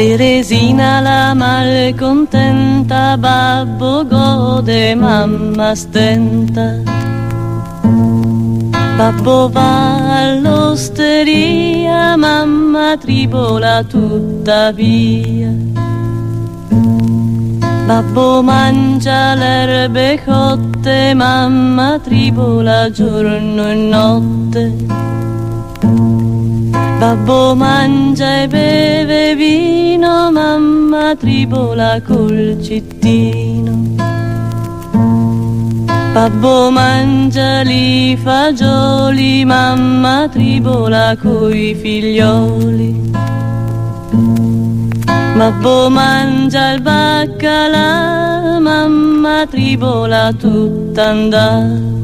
Teresina la malcontenta, babbo gode, mamma stenta. Babbo va all'osteria, mamma tribola tuttavia. Babbo mangia l'erbe cotte, mamma tribola giorno e notte. Babbo mangia e beve vino, mamma tribola col cittino. Babbo mangia li fagioli, mamma tribola coi figlioli. Babbo mangia il baccalà, mamma tribola tutta andata.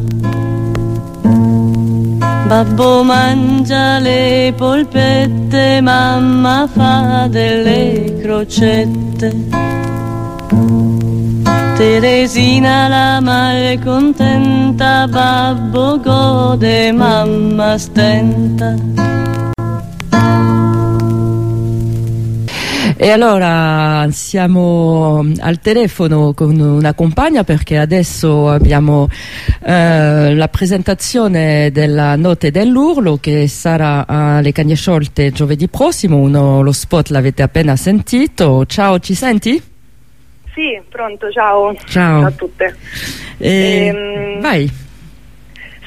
Babbo mangia le polpette, mamma fa delle crocette. Teresina la malcontenta, babbo gode, mamma stenta. E allora siamo al telefono con una compagna perché adesso abbiamo eh, la presentazione della Notte dell'Urlo che sarà alle Cagne Sciolte giovedì prossimo, Uno, lo spot l'avete appena sentito. Ciao, ci senti? Sì, pronto, ciao. Ciao, ciao a tutte. Eh, ehm, vai.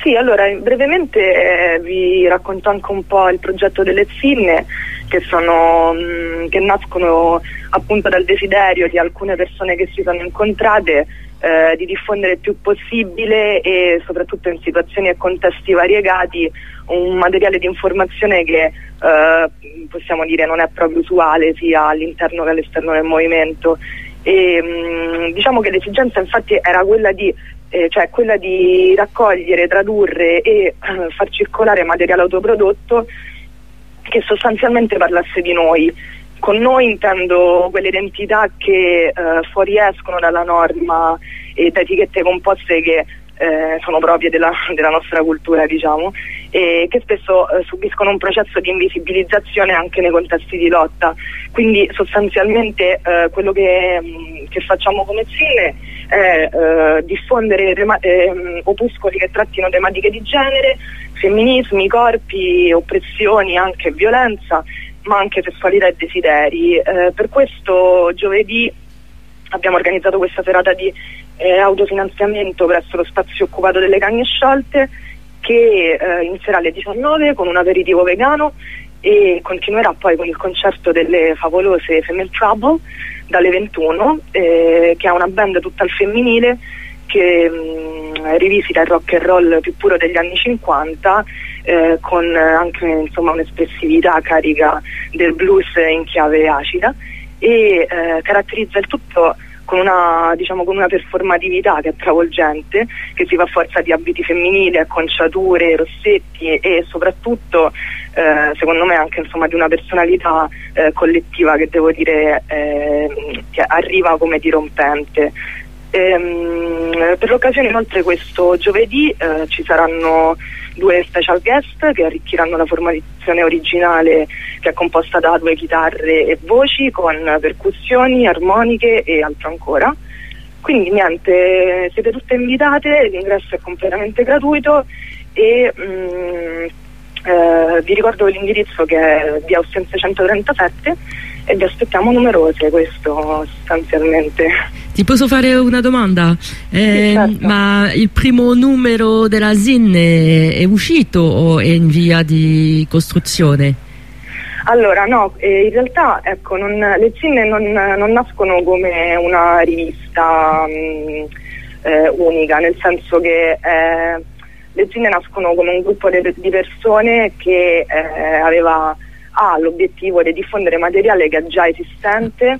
Sì, allora brevemente eh, vi racconto anche un po' il progetto delle zinne che, sono, mm, che nascono appunto dal desiderio di alcune persone che si sono incontrate eh, di diffondere il più possibile e soprattutto in situazioni e contesti variegati un materiale di informazione che eh, possiamo dire non è proprio usuale sia all'interno che all'esterno del movimento. E, mh, mm, diciamo che l'esigenza infatti era quella di eh, cioè quella di raccogliere, tradurre e eh, far circolare materiale autoprodotto che sostanzialmente parlasse di noi. Con noi intendo quelle identità che eh, fuoriescono dalla norma e da etichette composte che eh, sono proprie della, della, nostra cultura, diciamo, e che spesso eh, subiscono un processo di invisibilizzazione anche nei contesti di lotta. Quindi sostanzialmente eh, quello che, mm, che, facciamo come Cine è eh, diffondere ehm, opuscoli che trattino tematiche di genere, femminismi, corpi, oppressioni, anche violenza, ma anche sessualità e desideri. Eh, per questo giovedì abbiamo organizzato questa serata di eh, autofinanziamento presso lo spazio occupato delle cagne sciolte che eh, inizierà alle 19 con un aperitivo vegano e continuerà poi con il concerto delle favolose Female Trouble dalle 21 eh, che ha una band tutta al femminile che mh, mm, rivisita il rock and roll più puro degli anni 50 eh, con anche insomma, un'espressività carica del blues in chiave acida e eh, caratterizza il tutto con una, diciamo, con una, performatività che è travolgente, che si fa forza di abiti femminili, acconciature, rossetti e soprattutto eh, secondo me anche insomma, di una personalità eh, collettiva che devo dire eh, che arriva come dirompente. Ehm, per l'occasione inoltre questo giovedì eh, ci saranno due special guest che arricchiranno la formazione originale che è composta da due chitarre e voci con percussioni, armoniche e altro ancora. Quindi niente, siete tutte invitate, l'ingresso è completamente gratuito e mh, mm, eh, vi ricordo l'indirizzo che è via Ostense 137 e vi aspettiamo numerose, questo sostanzialmente. Ti posso fare una domanda? Eh, certo. Ma il primo numero della ZIN è uscito o è in via di costruzione? Allora no, eh, in realtà ecco, non, le ZIN non, non, nascono come una rivista mh, mm, eh, unica, nel senso che eh, le ZIN nascono come un gruppo de, di persone che eh, aveva ha l'obiettivo di diffondere materiale che è già esistente,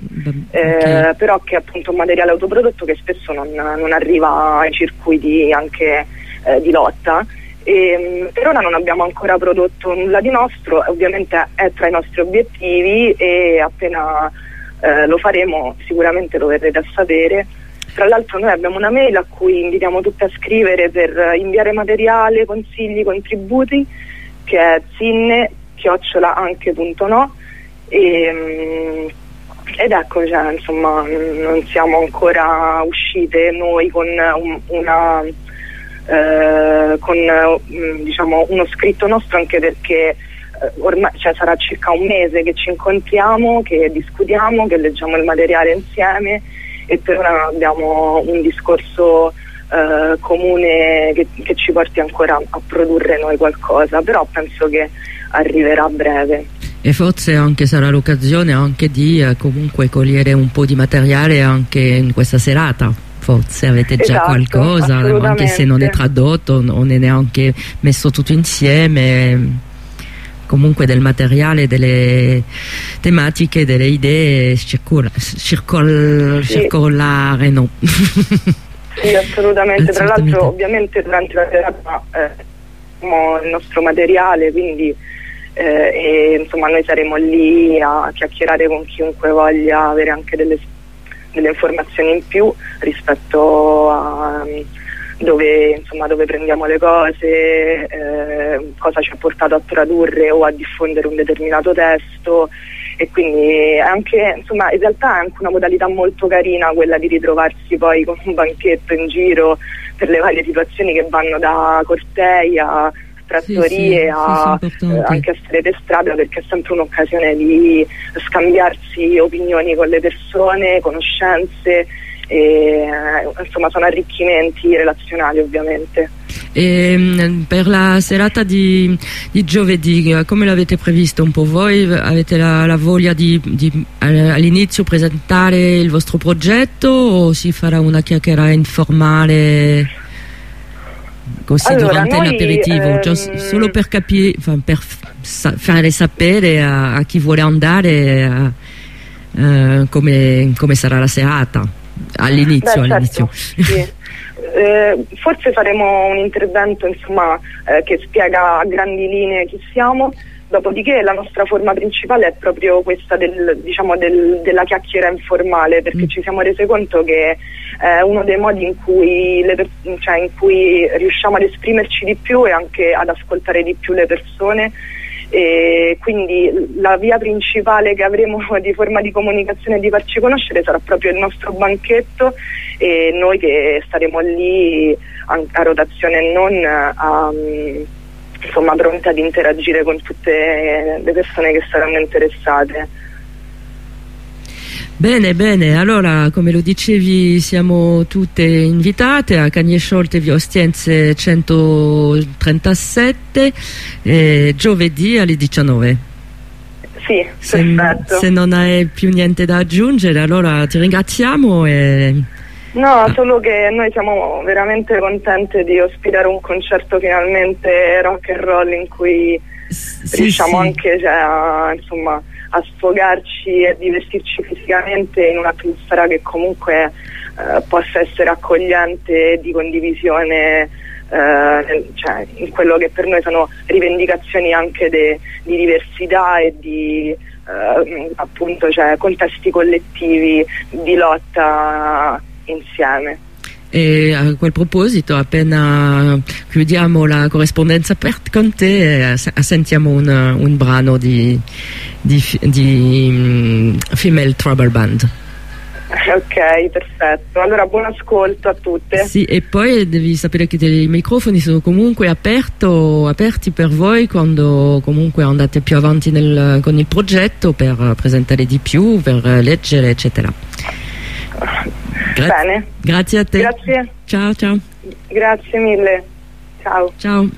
eh, però che è appunto un materiale autoprodotto che spesso non, non arriva ai circuiti anche eh, di lotta. E, mm, per ora non abbiamo ancora prodotto nulla di nostro, ovviamente è tra i nostri obiettivi e appena eh, lo faremo sicuramente lo verrete a sapere. Tra l'altro noi abbiamo una mail a cui invitiamo tutti a scrivere per inviare materiale, consigli, contributi che è zinne chiocciola anche.no e, ed ecco, cioè, insomma, non siamo ancora uscite noi con un, una, eh, con mm, diciamo, uno scritto nostro anche perché eh, ormai cioè, sarà circa un mese che ci incontriamo, che discutiamo, che leggiamo il materiale insieme e per ora abbiamo un discorso eh, comune che, che ci porti ancora a produrre noi qualcosa, però penso che arriverà a breve. E forse anche sarà l'occasione anche di eh, comunque cogliere un po' di materiale anche in questa serata. Forse avete già esatto, qualcosa anche se non è tradotto non è neanche messo tutto insieme comunque del materiale delle tematiche delle idee circola, circol, sì. circolare no. Sì assolutamente. Tra l'altro ovviamente durante la serata eh, il nostro materiale quindi eh, e insomma noi saremo lì a chiacchierare con chiunque voglia avere anche delle, delle informazioni in più rispetto a um, dove, insomma, dove prendiamo le cose, eh, cosa ci ha portato a tradurre o a diffondere un determinato testo. E quindi anche, insomma, in realtà è anche una modalità molto carina quella di ritrovarsi poi con un banchetto in giro per le varie situazioni che vanno da cortei a trattorie sì, sì, a, sì, eh, anche a strade strada perché è sempre un'occasione di scambiarsi opinioni con le persone, conoscenze e, eh, insomma sono arricchimenti relazionali ovviamente. E, ehm, per la serata di, di, giovedì, come l'avete previsto un po' voi? Avete la, la voglia di, di all'inizio presentare il vostro progetto o si farà una chiacchierata informale? così allora, durante l'aperitivo, ehm... solo per capire, per sa fare sapere a, a, chi vuole andare uh, come, come, sarà la serata all'inizio. Certo, sì. eh, forse faremo un intervento insomma, eh, che spiega a grandi linee chi siamo Dopodiché la nostra forma principale è proprio questa del, diciamo, del, della chiacchiera informale, perché mm. ci siamo resi conto che è uno dei modi in cui, le, cioè, in cui riusciamo ad esprimerci di più e anche ad ascoltare di più le persone. E quindi la via principale che avremo di forma di comunicazione e di farci conoscere sarà proprio il nostro banchetto e noi che staremo lì a, a rotazione non a insomma, pronta ad interagire con tutte le persone che saranno interessate. Bene, bene, allora come lo dicevi siamo tutte invitate a Cagne Sciolte via Ostiense 137 eh, giovedì alle 19. Sì, se, se non hai più niente da aggiungere allora ti ringraziamo e No, solo che noi siamo veramente contenti di ospitare un concerto finalmente rock and roll in cui sì, riusciamo sì. anche cioè, a, insomma, a sfogarci e divertirci fisicamente in un'atmosfera che comunque eh, possa essere accogliente e di condivisione eh, cioè, in quello che per noi sono rivendicazioni anche de, di diversità e di eh, appunto cioè, contesti collettivi di lotta insieme. E a quel proposito, appena chiudiamo la corrispondenza con te, eh, sentiamo un, un brano di, di, di um, Female Trouble Band. Ok, perfetto. Allora buon ascolto a tutte. Sì, e poi devi sapere che i microfoni sono comunque aperto, aperti per voi quando comunque andate più avanti nel, con il progetto per presentare di più, per leggere, eccetera. Gra Bene. Grazie a te. Grazie. Ciao, ciao. Grazie mille. Ciao. Ciao.